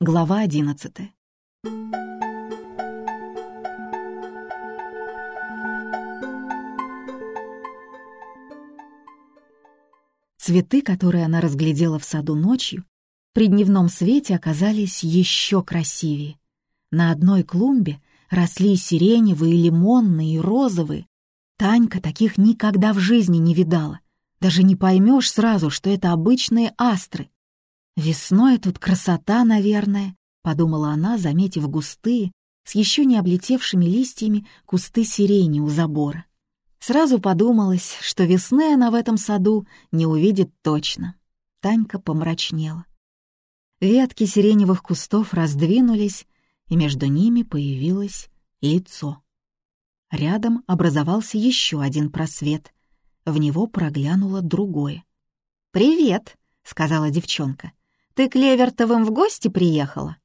Глава одиннадцатая. Цветы, которые она разглядела в саду ночью, при дневном свете оказались еще красивее. На одной клумбе росли сиреневые, лимонные и розовые. Танька таких никогда в жизни не видала. Даже не поймешь сразу, что это обычные астры. «Весной тут красота, наверное», — подумала она, заметив густые, с еще не облетевшими листьями кусты сирени у забора. Сразу подумалось, что весны она в этом саду не увидит точно. Танька помрачнела. Ветки сиреневых кустов раздвинулись, и между ними появилось лицо. Рядом образовался еще один просвет. В него проглянуло другое. «Привет», — сказала девчонка. «Ты к Левертовым в гости приехала?»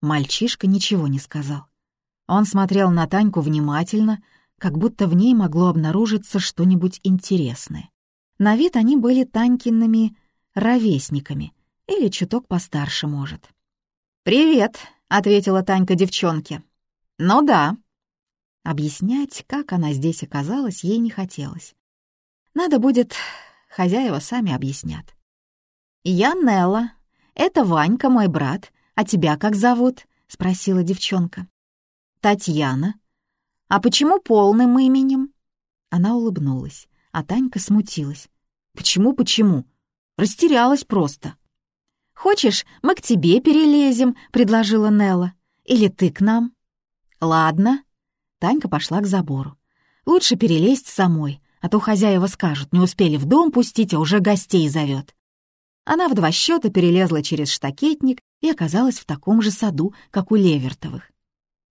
Мальчишка ничего не сказал. Он смотрел на Таньку внимательно, как будто в ней могло обнаружиться что-нибудь интересное. На вид они были Танькиными ровесниками, или чуток постарше, может. «Привет», — ответила Танька девчонке. «Ну да». Объяснять, как она здесь оказалась, ей не хотелось. Надо будет, хозяева сами объяснят. «Я Нелла. Это Ванька, мой брат. А тебя как зовут?» — спросила девчонка. «Татьяна», «А почему полным именем?» Она улыбнулась, а Танька смутилась. «Почему, почему? Растерялась просто». «Хочешь, мы к тебе перелезем?» — предложила Нелла. «Или ты к нам?» «Ладно». Танька пошла к забору. «Лучше перелезть самой, а то хозяева скажут, не успели в дом пустить, а уже гостей зовет». Она в два счета перелезла через штакетник и оказалась в таком же саду, как у Левертовых.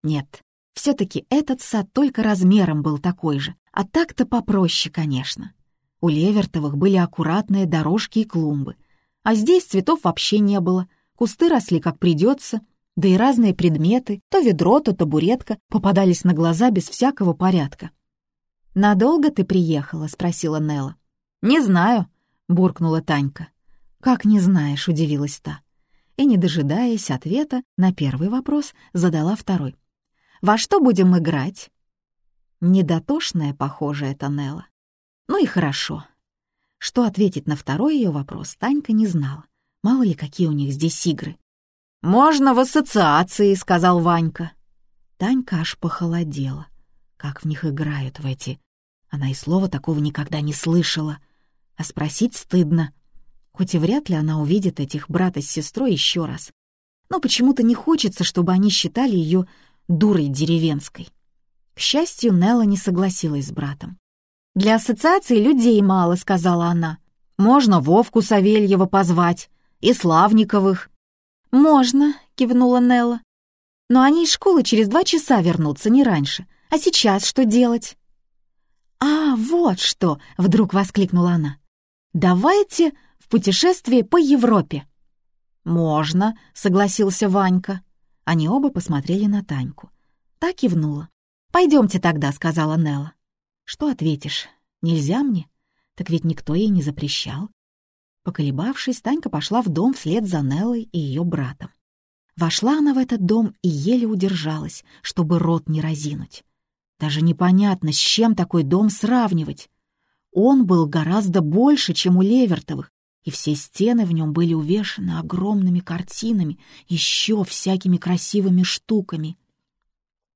Нет, все-таки этот сад только размером был такой же, а так-то попроще, конечно. У Левертовых были аккуратные дорожки и клумбы, а здесь цветов вообще не было, кусты росли как придется, да и разные предметы, то ведро, то табуретка, попадались на глаза без всякого порядка. «Надолго ты приехала?» — спросила Нелла. «Не знаю», — буркнула Танька. «Как не знаешь?» — удивилась та. И, не дожидаясь ответа на первый вопрос, задала второй. Во что будем играть?» Недотошная, похоже, это Нелла. Ну и хорошо. Что ответить на второй ее вопрос, Танька не знала. Мало ли, какие у них здесь игры. «Можно в ассоциации», — сказал Ванька. Танька аж похолодела. Как в них играют в эти... Она и слова такого никогда не слышала. А спросить стыдно. Хоть и вряд ли она увидит этих брата с сестрой еще раз. Но почему-то не хочется, чтобы они считали ее дурой деревенской. К счастью, Нелла не согласилась с братом. «Для ассоциации людей мало», — сказала она. «Можно Вовку Савельева позвать и Славниковых». «Можно», — кивнула Нелла. «Но они из школы через два часа вернутся, не раньше. А сейчас что делать?» «А, вот что!» — вдруг воскликнула она. «Давайте в путешествие по Европе». «Можно», — согласился Ванька. Они оба посмотрели на Таньку. Та кивнула. «Пойдемте тогда», — сказала Нелла. «Что ответишь? Нельзя мне? Так ведь никто ей не запрещал». Поколебавшись, Танька пошла в дом вслед за Неллой и ее братом. Вошла она в этот дом и еле удержалась, чтобы рот не разинуть. Даже непонятно, с чем такой дом сравнивать. Он был гораздо больше, чем у Левертовых, и все стены в нем были увешаны огромными картинами, еще всякими красивыми штуками.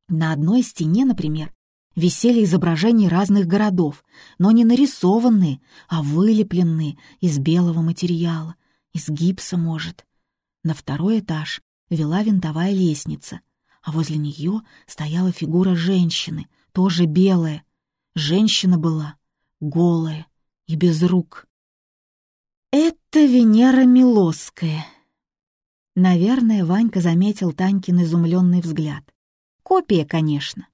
На одной стене, например, висели изображения разных городов, но не нарисованные, а вылепленные из белого материала, из гипса, может. На второй этаж вела винтовая лестница, а возле нее стояла фигура женщины, тоже белая. Женщина была голая и без рук. «Это Венера Милосская». Наверное, Ванька заметил Танькин изумленный взгляд. Копия, конечно.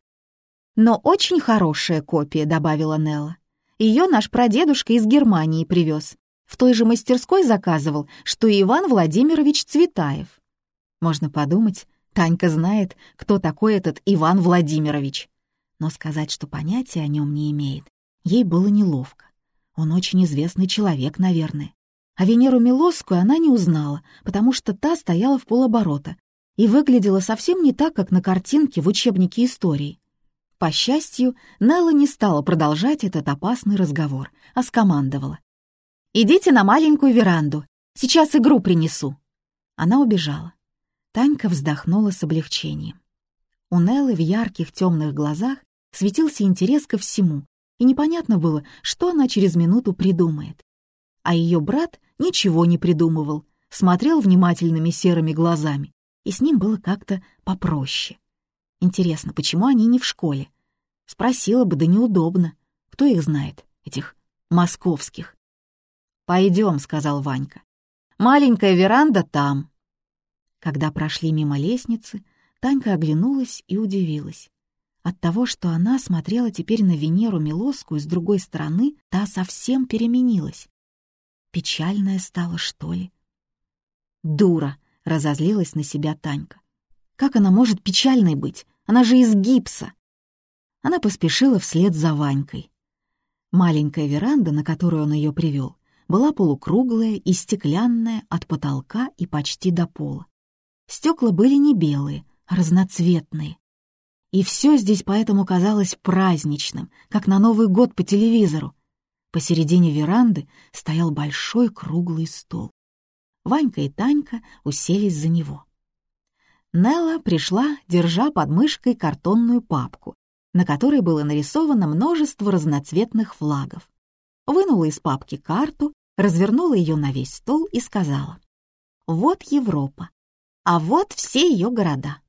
«Но очень хорошая копия», — добавила Нелла. Ее наш прадедушка из Германии привез. В той же мастерской заказывал, что и Иван Владимирович Цветаев. Можно подумать, Танька знает, кто такой этот Иван Владимирович. Но сказать, что понятия о нем не имеет, ей было неловко. Он очень известный человек, наверное. А Венеру Милосскую она не узнала, потому что та стояла в полоборота и выглядела совсем не так, как на картинке в учебнике истории. По счастью, Нелла не стала продолжать этот опасный разговор, а скомандовала. «Идите на маленькую веранду, сейчас игру принесу». Она убежала. Танька вздохнула с облегчением. У Неллы в ярких темных глазах светился интерес ко всему, и непонятно было, что она через минуту придумает. А ее брат ничего не придумывал, смотрел внимательными серыми глазами, и с ним было как-то попроще. Интересно, почему они не в школе? Спросила бы, да неудобно. Кто их знает, этих московских? «Пойдем», — сказал Ванька. «Маленькая веранда там». Когда прошли мимо лестницы, Танька оглянулась и удивилась. От того, что она смотрела теперь на Венеру Милосскую с другой стороны, та совсем переменилась. Печальная стала, что ли? «Дура!» — разозлилась на себя Танька. «Как она может печальной быть? Она же из гипса!» Она поспешила вслед за Ванькой. Маленькая веранда, на которую он ее привел, была полукруглая и стеклянная от потолка и почти до пола. Стекла были не белые, а разноцветные. И все здесь поэтому казалось праздничным, как на Новый год по телевизору. Посередине веранды стоял большой круглый стол. Ванька и Танька уселись за него. Нелла пришла, держа под мышкой картонную папку, на которой было нарисовано множество разноцветных флагов. Вынула из папки карту, развернула ее на весь стол и сказала. «Вот Европа, а вот все ее города.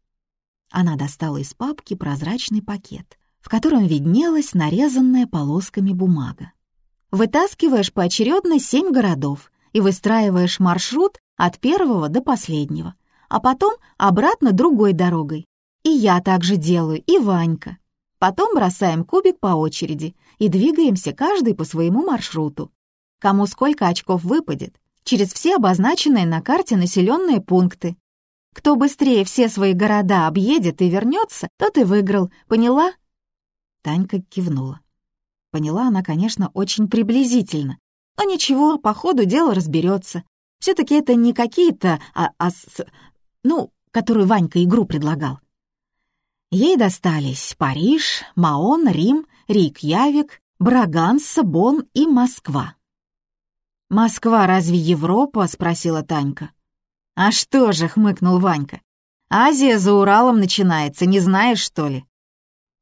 Она достала из папки прозрачный пакет, в котором виднелась нарезанная полосками бумага. Вытаскиваешь поочередно семь городов и выстраиваешь маршрут от первого до последнего, а потом обратно другой дорогой. И я так же делаю, и Ванька. Потом бросаем кубик по очереди и двигаемся каждый по своему маршруту. Кому сколько очков выпадет, через все обозначенные на карте населенные пункты. Кто быстрее все свои города объедет и вернется, тот и выиграл. Поняла?» Танька кивнула. Поняла она, конечно, очень приблизительно. Но ничего, по ходу дело разберется. Все-таки это не какие-то, а, а с... ну, которую Ванька игру предлагал. Ей достались Париж, Маон, Рим, Рейкьявик, Браганса, Бонн и Москва. «Москва разве Европа?» — спросила Танька. «А что же», — хмыкнул Ванька, — «Азия за Уралом начинается, не знаешь, что ли?»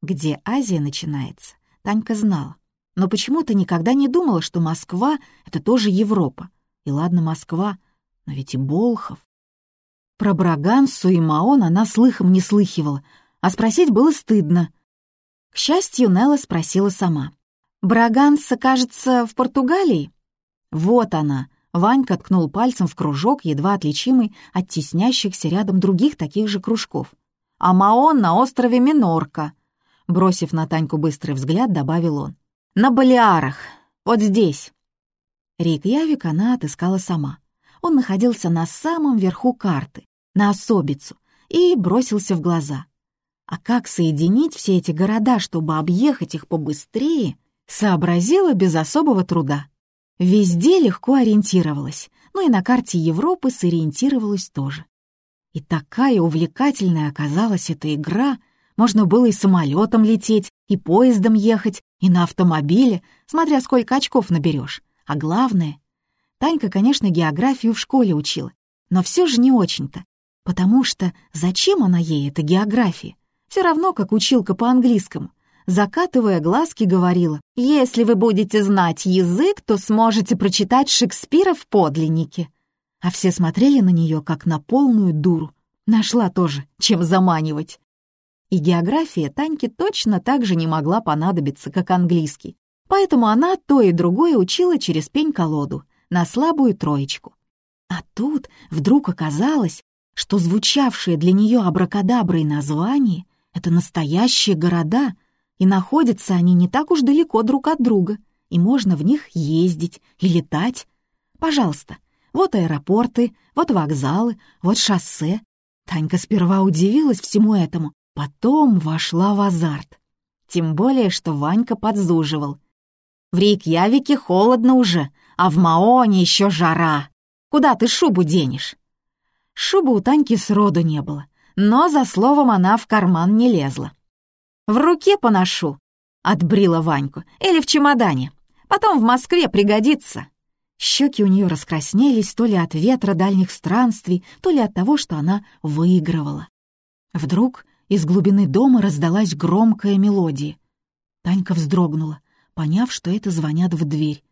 Где Азия начинается, Танька знала, но почему-то никогда не думала, что Москва — это тоже Европа. И ладно, Москва, но ведь и Болхов. Про Брагансу и Маон она слыхом не слыхивала, а спросить было стыдно. К счастью, Нелла спросила сама. «Браганса, кажется, в Португалии?» «Вот она», Ванька ткнул пальцем в кружок, едва отличимый от теснящихся рядом других таких же кружков. «А Маон на острове Минорка», — бросив на Таньку быстрый взгляд, добавил он. «На Балиарах, вот здесь». Рейкьявик она отыскала сама. Он находился на самом верху карты, на особицу, и бросился в глаза. А как соединить все эти города, чтобы объехать их побыстрее, сообразила без особого труда. Везде легко ориентировалась, но и на карте Европы сориентировалась тоже. И такая увлекательная оказалась эта игра. Можно было и самолетом лететь, и поездом ехать, и на автомобиле, смотря сколько очков наберешь. А главное... Танька, конечно, географию в школе учила, но все же не очень-то. Потому что зачем она ей, эта география? Все равно, как училка по английскому закатывая глазки, говорила, «Если вы будете знать язык, то сможете прочитать Шекспира в подлиннике». А все смотрели на нее, как на полную дуру. Нашла тоже, чем заманивать. И география Таньке точно так же не могла понадобиться, как английский. Поэтому она то и другое учила через пень-колоду, на слабую троечку. А тут вдруг оказалось, что звучавшие для нее абракадаброй названия — это настоящие города — и находятся они не так уж далеко друг от друга, и можно в них ездить и летать. Пожалуйста, вот аэропорты, вот вокзалы, вот шоссе. Танька сперва удивилась всему этому, потом вошла в азарт. Тем более, что Ванька подзуживал. «В Рейкьявике холодно уже, а в Маоне еще жара. Куда ты шубу денешь?» Шубы у Таньки сроду не было, но за словом она в карман не лезла. «В руке поношу», — отбрила Ваньку, — «или в чемодане. Потом в Москве пригодится». Щеки у нее раскраснелись то ли от ветра дальних странствий, то ли от того, что она выигрывала. Вдруг из глубины дома раздалась громкая мелодия. Танька вздрогнула, поняв, что это звонят в дверь.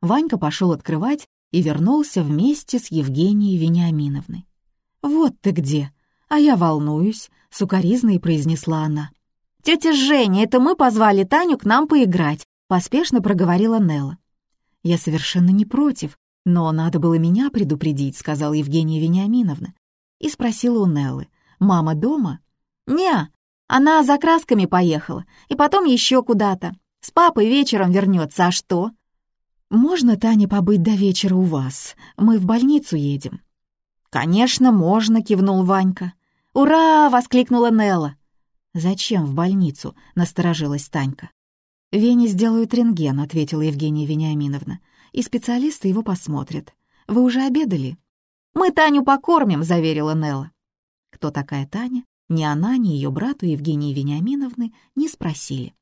Ванька пошел открывать и вернулся вместе с Евгенией Вениаминовной. «Вот ты где! А я волнуюсь», — сукоризной произнесла она. «Тетя Женя, это мы позвали Таню к нам поиграть», — поспешно проговорила Нелла. «Я совершенно не против, но надо было меня предупредить», — сказала Евгения Вениаминовна. И спросила у Неллы. «Мама дома?» «Не, она за красками поехала, и потом еще куда-то. С папой вечером вернется, а что?» «Можно, Таня, побыть до вечера у вас? Мы в больницу едем». «Конечно, можно», — кивнул Ванька. «Ура!» — воскликнула Нелла. «Зачем в больницу?» — насторожилась Танька. «Вене сделают рентген», — ответила Евгения Вениаминовна. «И специалисты его посмотрят. Вы уже обедали?» «Мы Таню покормим», — заверила Нелла. Кто такая Таня? Ни она, ни ее брату Евгении Вениаминовны не спросили.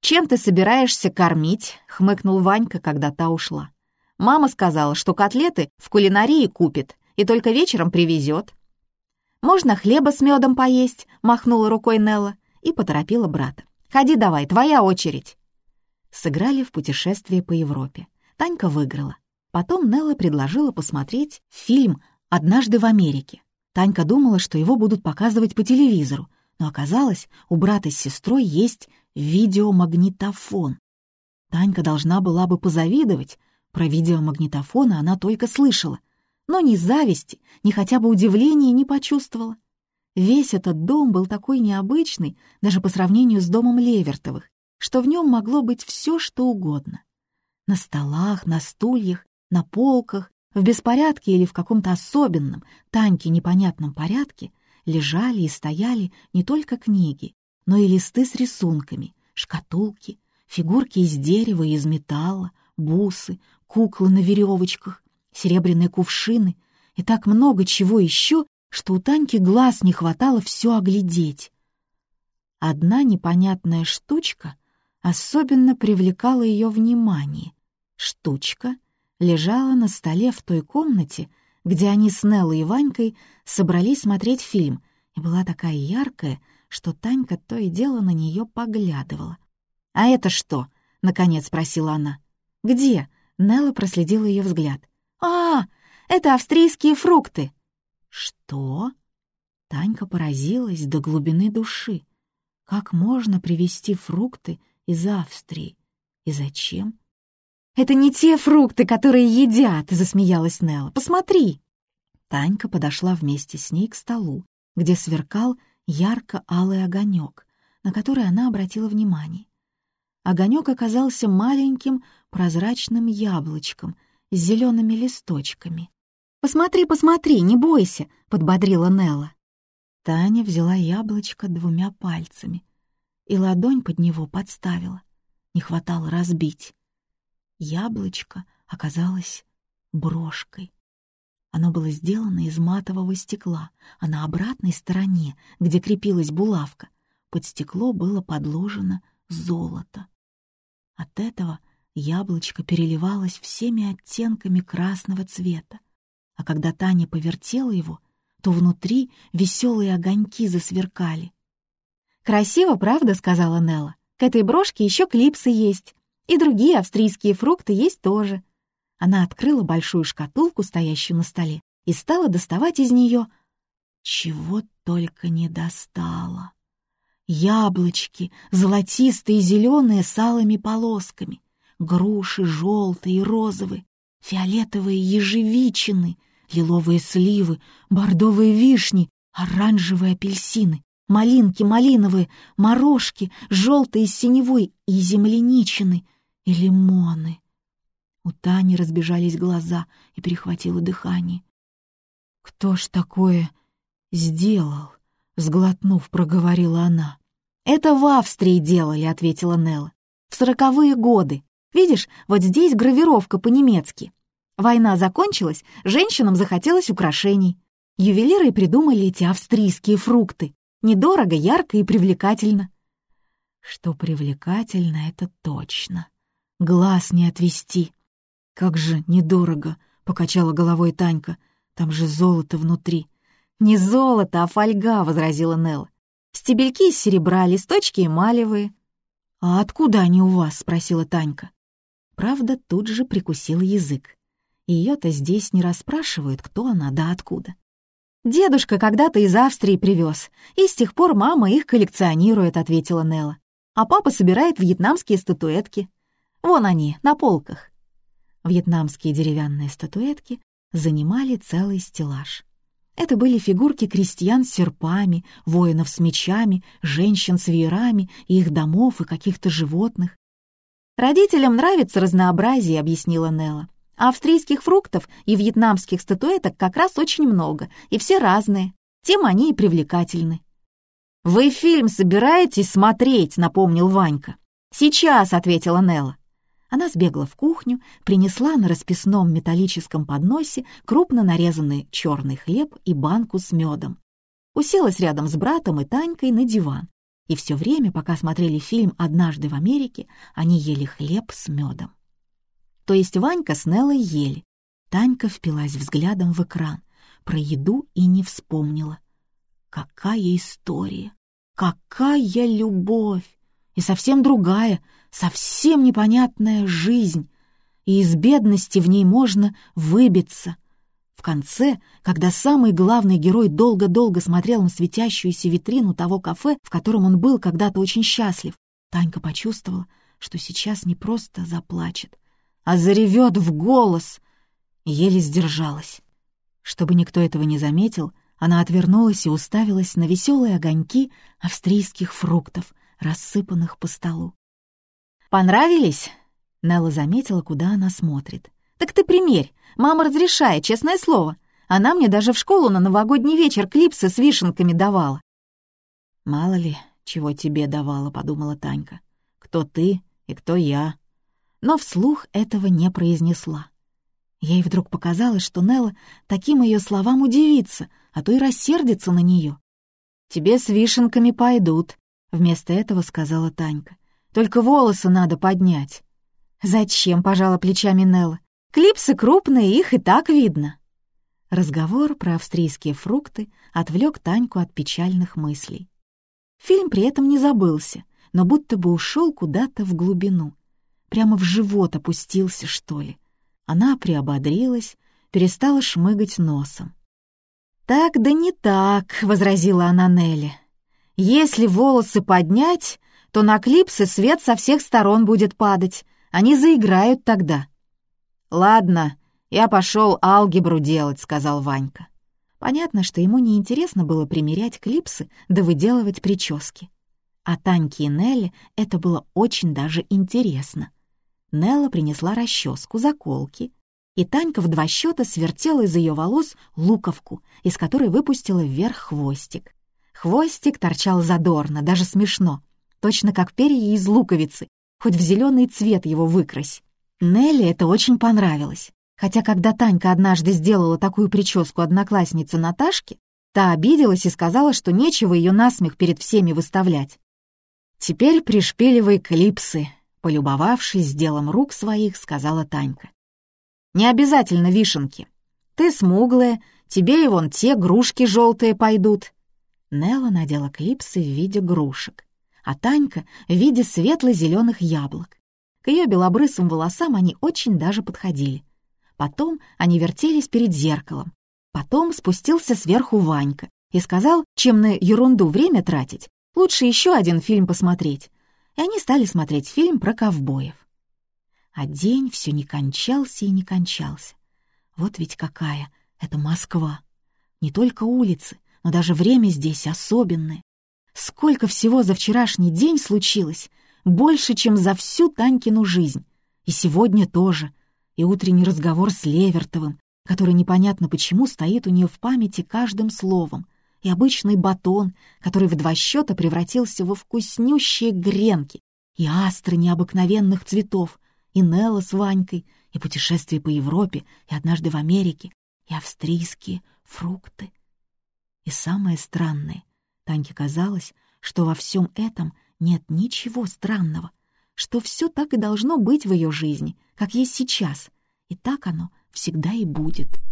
«Чем ты собираешься кормить?» — хмыкнул Ванька, когда та ушла. «Мама сказала, что котлеты в кулинарии купит, и только вечером привезет. «Можно хлеба с медом поесть», — махнула рукой Нелла и поторопила брата. «Ходи давай, твоя очередь». Сыграли в путешествие по Европе. Танька выиграла. Потом Нелла предложила посмотреть фильм «Однажды в Америке». Танька думала, что его будут показывать по телевизору, но оказалось, у брата с сестрой есть видеомагнитофон. Танька должна была бы позавидовать. Про видеомагнитофоны она только слышала — но ни зависти, ни хотя бы удивления не почувствовала. Весь этот дом был такой необычный, даже по сравнению с домом Левертовых, что в нем могло быть все, что угодно. На столах, на стульях, на полках, в беспорядке или в каком-то особенном, Таньке непонятном порядке лежали и стояли не только книги, но и листы с рисунками, шкатулки, фигурки из дерева и из металла, бусы, куклы на веревочках, серебряные кувшины и так много чего еще, что у Таньки глаз не хватало все оглядеть. Одна непонятная штучка особенно привлекала ее внимание. Штучка лежала на столе в той комнате, где они с Неллой и Ванькой собрались смотреть фильм, и была такая яркая, что Танька то и дело на нее поглядывала. «А это что?» — наконец спросила она. «Где?» — Нелла проследила ее взгляд. «А, это австрийские фрукты!» «Что?» Танька поразилась до глубины души. Как можно привезти фрукты из Австрии? И зачем? «Это не те фрукты, которые едят!» — засмеялась Нелла. «Посмотри!» Танька подошла вместе с ней к столу, где сверкал ярко-алый огонек, на который она обратила внимание. Огонек оказался маленьким прозрачным яблочком — с зелеными листочками. «Посмотри, посмотри, не бойся!» — подбодрила Нелла. Таня взяла яблочко двумя пальцами и ладонь под него подставила. Не хватало разбить. Яблочко оказалось брошкой. Оно было сделано из матового стекла, а на обратной стороне, где крепилась булавка, под стекло было подложено золото. От этого яблочко переливалось всеми оттенками красного цвета, а когда Таня повертела его, то внутри веселые огоньки засверкали. «Красиво, правда?» — сказала Нелла. «К этой брошке еще клипсы есть, и другие австрийские фрукты есть тоже». Она открыла большую шкатулку, стоящую на столе, и стала доставать из нее чего только не достала. Яблочки, золотистые и зеленые с алыми полосками, груши желтые и розовые, фиолетовые ежевичины, лиловые сливы, бордовые вишни, оранжевые апельсины, малинки малиновые, морожки, желтые с синевой и земляничины, и лимоны. У Тани разбежались глаза и перехватило дыхание. «Кто ж такое сделал?» — сглотнув, проговорила она. «Это в Австрии делали», — ответила Нелла. «В сороковые годы. Видишь, вот здесь гравировка по-немецки. Война закончилась, женщинам захотелось украшений. Ювелиры придумали эти австрийские фрукты. Недорого, ярко и привлекательно. Что привлекательно, это точно. Глаз не отвести. Как же недорого, — покачала головой Танька. Там же золото внутри. «Не золото, а фольга», — возразила Нелла. «Стебельки из серебра, листочки эмалевые». «А откуда они у вас?» — спросила Танька. Правда, тут же прикусил язык. Ее-то здесь не расспрашивают, кто она да откуда. «Дедушка когда-то из Австрии привез, и с тех пор мама их коллекционирует», — ответила Нелла. «А папа собирает вьетнамские статуэтки. Вон они, на полках». Вьетнамские деревянные статуэтки занимали целый стеллаж. Это были фигурки крестьян с серпами, воинов с мечами, женщин с веерами, их домов и каких-то животных. «Родителям нравится разнообразие», — объяснила Нелла. «А австрийских фруктов и вьетнамских статуэток как раз очень много, и все разные. Тем они и привлекательны». «Вы фильм собираетесь смотреть?» — напомнил Ванька. «Сейчас», — ответила Нелла. Она сбегла в кухню, принесла на расписном металлическом подносе крупно нарезанный черный хлеб и банку с медом. Уселась рядом с братом и Танькой на диван. И все время, пока смотрели фильм «Однажды в Америке», они ели хлеб с медом. То есть Ванька с Неллой ели. Танька впилась взглядом в экран, про еду и не вспомнила. Какая история! Какая любовь! И совсем другая — совсем непонятная жизнь, и из бедности в ней можно выбиться. В конце, когда самый главный герой долго-долго смотрел на светящуюся витрину того кафе, в котором он был когда-то очень счастлив, Танька почувствовала, что сейчас не просто заплачет, а заревет в голос, еле сдержалась. Чтобы никто этого не заметил, она отвернулась и уставилась на веселые огоньки австрийских фруктов, рассыпанных по столу. «Понравились?» Нелла заметила, куда она смотрит. «Так ты примерь. Мама разрешает, честное слово. Она мне даже в школу на новогодний вечер клипсы с вишенками давала». «Мало ли, чего тебе давала», — подумала Танька. «Кто ты и кто я?» Но вслух этого не произнесла. Ей вдруг показалось, что Нелла таким ее словам удивится, а то и рассердится на нее. «Тебе с вишенками пойдут», — вместо этого сказала Танька. Только волосы надо поднять». «Зачем?» — пожала плечами Нелла. «Клипсы крупные, их и так видно». Разговор про австрийские фрукты отвлек Таньку от печальных мыслей. Фильм при этом не забылся, но будто бы ушел куда-то в глубину. Прямо в живот опустился, что ли. Она приободрилась, перестала шмыгать носом. «Так да не так», — возразила она Нелли. «Если волосы поднять, то на клипсы свет со всех сторон будет падать. Они заиграют тогда. «Ладно, я пошел алгебру делать», — сказал Ванька. Понятно, что ему неинтересно было примерять клипсы да выделывать прически. А Таньке и Нелле это было очень даже интересно. Нелла принесла расческу, заколки, и Танька в два счета свертела из ее волос луковку, из которой выпустила вверх хвостик. Хвостик торчал задорно, даже смешно, точно как перья из луковицы, хоть в зеленый цвет его выкрась. Нелли это очень понравилось, хотя когда Танька однажды сделала такую прическу однокласснице Наташке, та обиделась и сказала, что нечего ее насмех перед всеми выставлять. «Теперь пришпиливай клипсы», — полюбовавшись делом рук своих, сказала Танька. «Не обязательно вишенки. Ты смуглая, тебе и вон те грушки желтые пойдут». Нелла надела клипсы в виде грушек а Танька в виде светло-зеленых яблок. К ее белобрысым волосам они очень даже подходили. Потом они вертелись перед зеркалом. Потом спустился сверху Ванька и сказал, чем на ерунду время тратить, лучше еще один фильм посмотреть. И они стали смотреть фильм про ковбоев. А день все не кончался и не кончался. Вот ведь какая это Москва. Не только улицы, но даже время здесь особенное. Сколько всего за вчерашний день случилось, больше, чем за всю Танькину жизнь. И сегодня тоже. И утренний разговор с Левертовым, который непонятно почему стоит у нее в памяти каждым словом. И обычный батон, который в два счета превратился во вкуснющие гренки. И астры необыкновенных цветов. и Нелла с Ванькой, и путешествия по Европе, и однажды в Америке, и австрийские фрукты. И самое странное, Таньке казалось, что во всем этом нет ничего странного, что все так и должно быть в ее жизни, как есть сейчас, и так оно всегда и будет —